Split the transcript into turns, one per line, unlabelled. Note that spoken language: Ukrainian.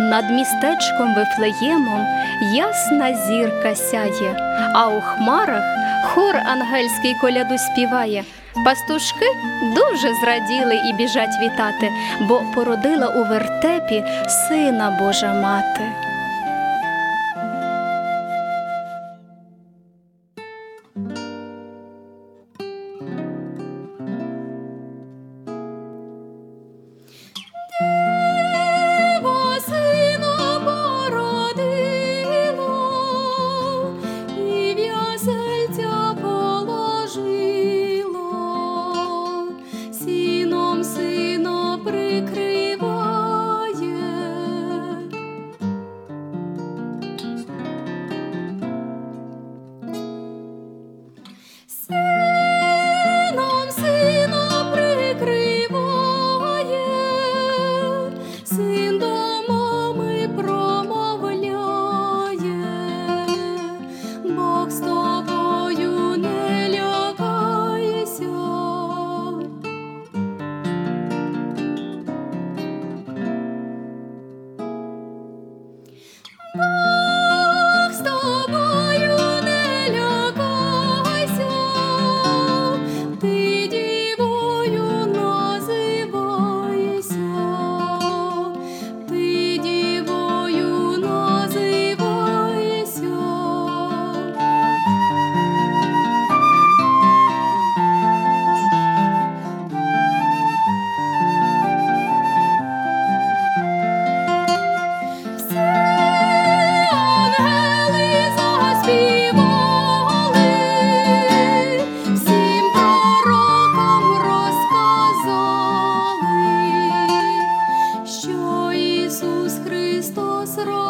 Над містечком Вифлеємом ясна зірка сяє, а у хмарах хор ангельський коляду співає. Пастушки дуже зраділи і біжать вітати, бо породила у вертепі сина Божа мати. Сином, сино прикриває, син до мами з тобою не лякайся. was.